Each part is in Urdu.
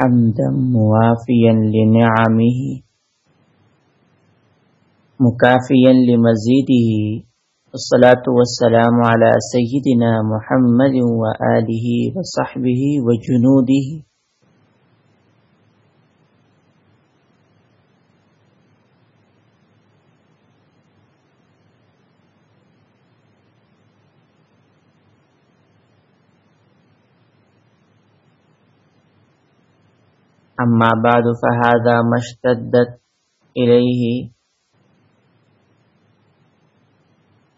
حمدا موافيا لنعمه مكافيا لمزيده الصلاة والسلام على سيدنا محمد وآله وصحبه وجنوده أما بعد، فهذا ما اشتدت إليه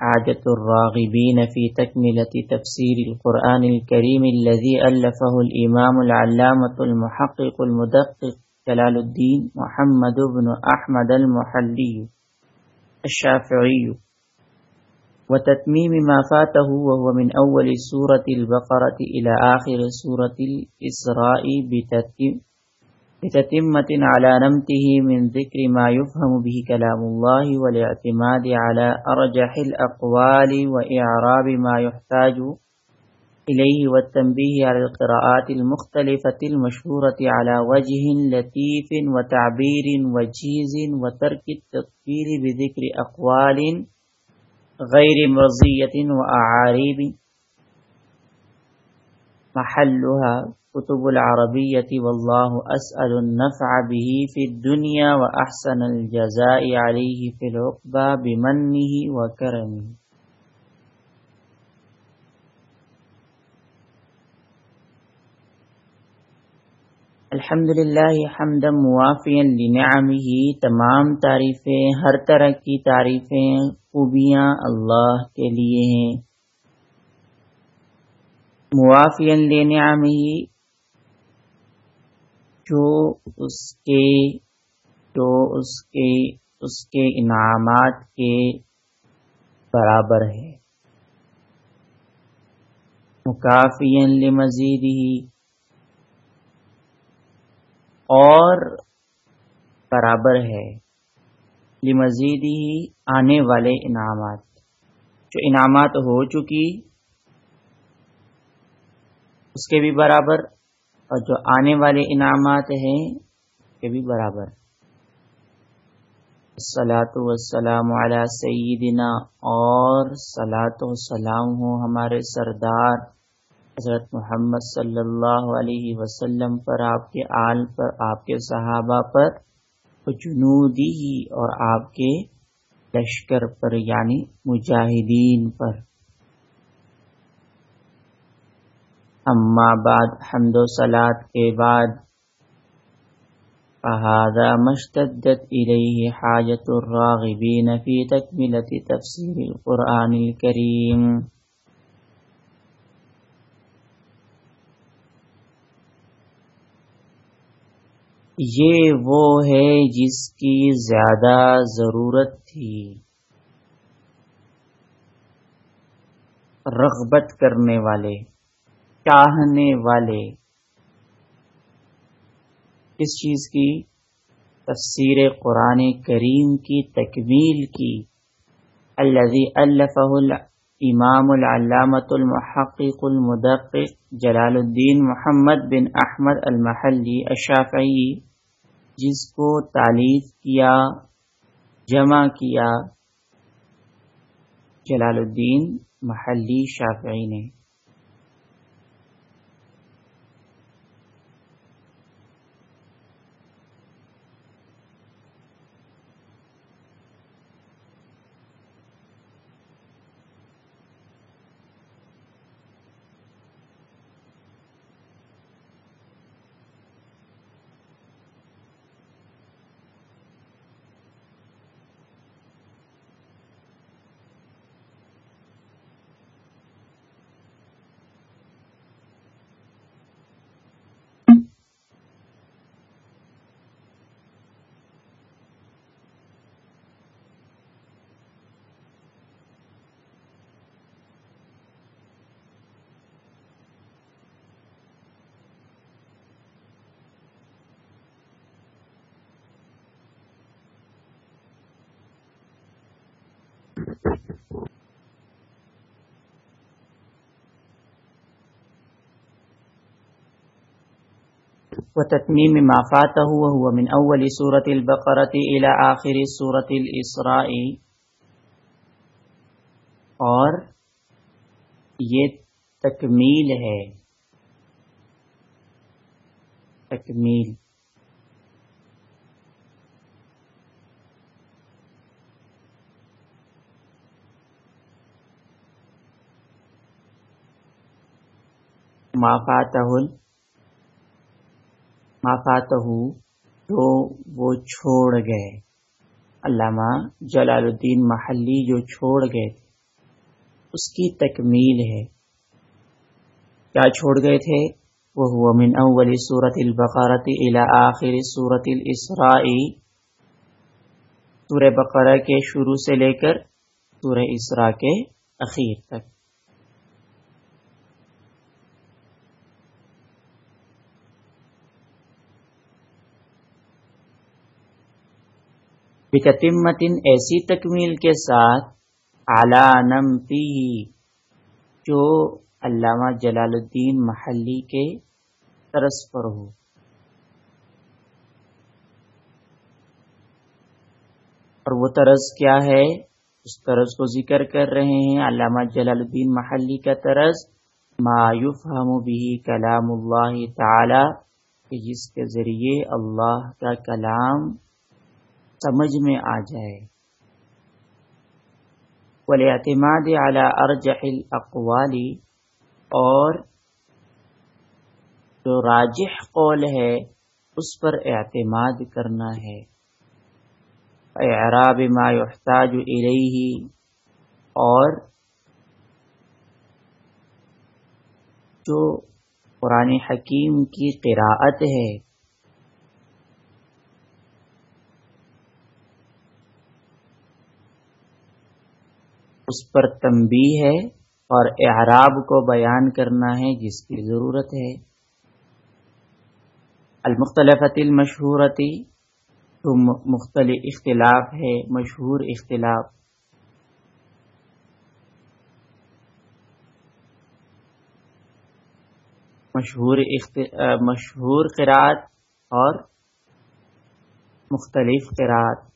حاجة الراغبين في تكملة تفسير القرآن الكريم الذي ألفه الإمام العلامة المحقق المدقق جلال الدين محمد بن أحمد المحلي الشافعي. وتتميم ما فاته وهو من أول سورة البقرة إلى آخر سورة الإسراء بتتم بتتمة على نمته من ذكر ما يفهم به كلام الله والاعتماد على أرجح الأقوال وإعراب ما يحتاج إليه والتنبيه على القراءات المختلفة المشهورة على وجه لطيف وتعبير وجيز وترك التطفيل بذكر أقوال غير مرضية وأعاريب محلها. کتب العربیت واللہ اسأل النفع به في الدنيا وأحسن الجزاء عليه في العقبة بمنه وكرمه. الحمد للہ حمد موافیا لنعمه، تمام تعریفیں، ہر طرح کی تعریفیں خوبیاں اللہ کے لیے ہیں۔ موافیا لنعمه جو اس کے جو اس کے اس کے انعامات کے برابر ہے۔ مکافین لمزید ہی اور برابر ہے۔ لمزید ہی آنے والے انعامات۔ جو انعامات ہو چکی، اس کے بھی برابر۔ اور جو آنے والے انعامات ہیں، یہ بھی برابر۔ سلاۃ وسلام علی سیدنا اور سلاۃ و سلام ہو ہمارے سردار حضرت محمد صلی اللہ علیہ وسلم پر، آپ کے آل پر، آپ کے صحابہ پر جنودی اور آپ کے لشکر پر یعنی مجاہدین پر۔ اما بعد، حمد و سلاد کے بعد، فهذا مشتدت إليه حاجة الراغبين في تكملة تفسير القرآن الكريم یہ وہ ہے جس کی زیادہ ضرورت تھی۔ رغبت کرنے والے۔ چاہنے والے۔ اس چیز کی تفسیر قرآن کریم کی تکمیل کی۔ الذي الفہ الامام العلامت المحقق المدقق جلال الدین محمد بن احمد المحلی الشافعی، جس کو تعلیف کیا، جمع کیا۔ جلال الدین محلی شافعی نے۔ وتتميم ما فاته وهو من أول سورة البقرة إلى آخر سورة الإسراء. اور یہ تکمیل ہے. تکمیل. مافات مافات تو وہ چھوڑ گئے۔ علامہ جلال الدین محلی جو چھوڑ گئے، اس کی تکمیل ہے۔ کیا چھوڑ گئے تھے؟ وہ ہوا من اول صورت البقرت الى آخر صورت الاسرائی سورہ بقرہ کے شروع سے لے کر سورہ اسراء کے اخیر تک۔ بتمتن ایسی تکمیل کے ساتھ نمتی جو علامہ جلال الدین محلی کے طرز پر ہو۔ اور وہ طرز کیا ہے؟ اس طرز کو ذکر کر رہے ہیں علامہ جلال الدین محلی کا طرز مایوف ہم بھی کلام اللہ تعالی جس کے ذریعے اللہ کا کلام سمجھ میں آ جائے۔ اعتماد اعلی ارجح الاقوالی اور جو راجح قول ہے، اس پر اعتماد کرنا ہے۔ اعراب ما يحتاج الیہ اور جو قرآن حکیم کی قراءت ہے۔ اس پر تنبی ہے اور اعراب کو بیان کرنا ہے جس کی ضرورت ہے۔ المختلفت المشہورتی تو مختلف اختلاف ہے، مشہور اختلاف۔ مشہور مشہور قرآت اور مختلف قرآت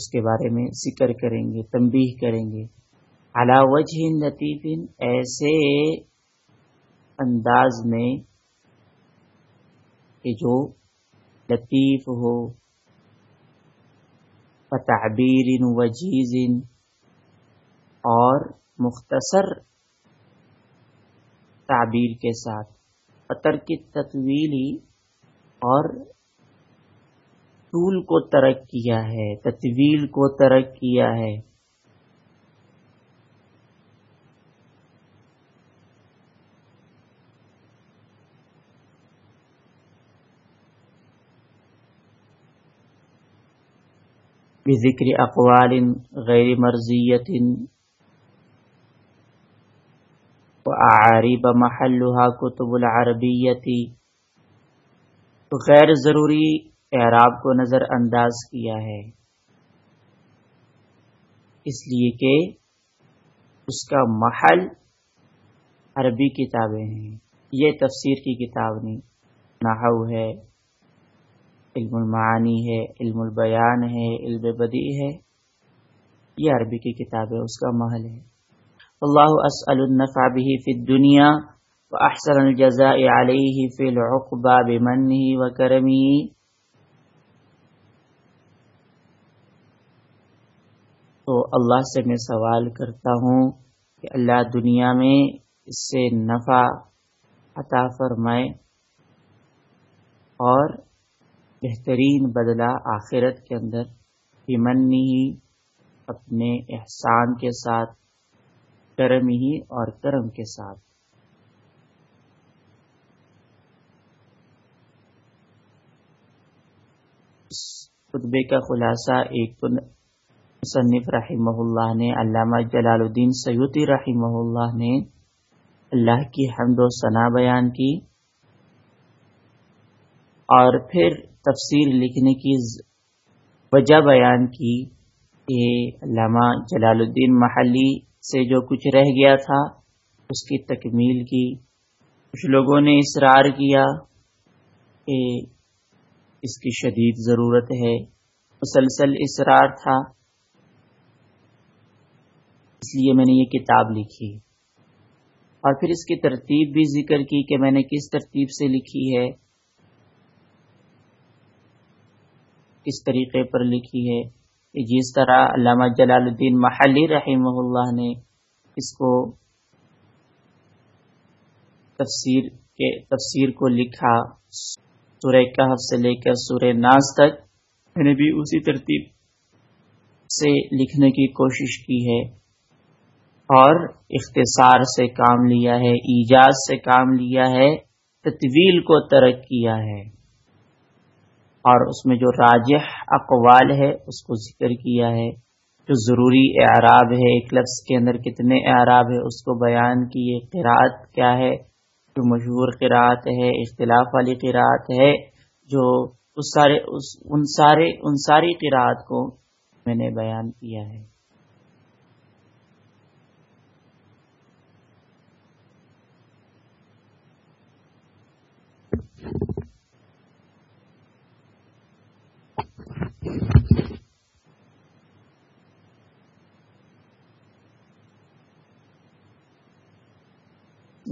اس کے بارے میں ذکر کریں گے، تنبیہ کریں گے۔ وجہ لطیف ایسے انداز میں کہ جو لطیف ہو تعبیر وجیز اور مختصر تعبیر کے ساتھ پتر کی تطویلی اور طول کو ترک کیا ہے، تطویل کو ترک کیا ہے۔ بذکر اقوال غیر مرضیت وعارب محلها کتب العربیتی تو غیر ضروری اعراب کو نظر انداز کیا ہے۔ اس لیے کہ اس کا محل عربی کتابیں ہیں۔ یہ تفسیر کی کتاب نہیں۔ نحو ہے، علم المعانی ہے، علم البیان ہے، علم بدی ہے۔ یہ عربی کی کتاب ہے، اس کا محل ہے۔ اللہ اسأل النفع به فی الدنیا و احسن الجزاء علیہ فی العقبہ بمنہ و تو اللہ سے میں سوال کرتا ہوں کہ اللہ دنیا میں اس سے نفع عطا فرمائے اور بہترین بدلہ آخرت کے اندر ہمنی ہی اپنے احسان کے ساتھ، کرم ہی اور کرم کے ساتھ۔ خطبے کا خلاصہ ایک مصنف رحمہ اللہ نے، علامہ جلال الدین سیوتی رحمہ اللہ نے اللہ کی حمد و ثنا بیان کی اور پھر تفسیر لکھنے کی وجہ بیان کی کہ علامہ جلال الدین محلی سے جو کچھ رہ گیا تھا، اس کی تکمیل کی۔ کچھ لوگوں نے اصرار کیا کہ اس کی شدید ضرورت ہے۔ مسلسل اصرار تھا۔ اس لیے میں نے یہ کتاب لکھی۔ اور پھر اس کی ترتیب بھی ذکر کی کہ میں نے کس ترتیب سے لکھی ہے، کس طریقے پر لکھی ہے۔ کہ جس طرح علامہ جلال الدین محلی رحمہ اللہ نے اس کو تفسیر کے تفسیر کو لکھا سورہ کہف سے لے کر سورہ ناز تک، میں نے بھی اسی ترتیب سے لکھنے کی کوشش کی ہے۔ اور اختصار سے کام لیا ہے، ایجاز سے کام لیا ہے، تطویل کو ترک کیا ہے۔ اور اس میں جو راجح اقوال ہے، اس کو ذکر کیا ہے۔ جو ضروری اعراب ہے، ایک لفظ کے اندر کتنے اعراب ہے اس کو بیان کی یہ قرآت کیا ہے؟ جو مشہور قرآت ہے، اختلاف والی قرآت ہے، جو اس سارے، اس، ان سارے، ان ساری قرآت کو میں نے بیان کیا ہے۔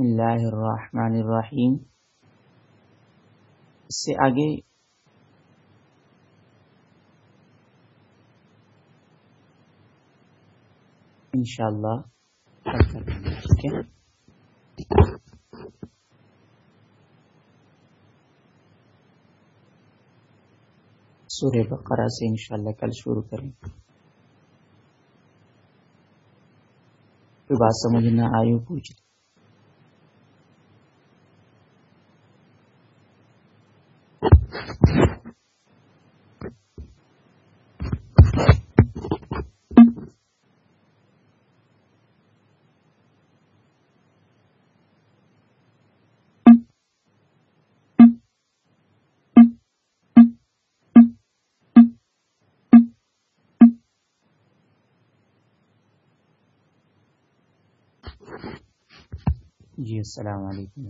اللہ الرحمن الرحیم۔ اس سے آگے انشاءاللہ ٹھیک ہے؟ سورہ بقرہ سے انشاءاللہ کل شروع کریں۔ کوئی بات سمجھ نہ آئی پوچھ جی السلام علیکم۔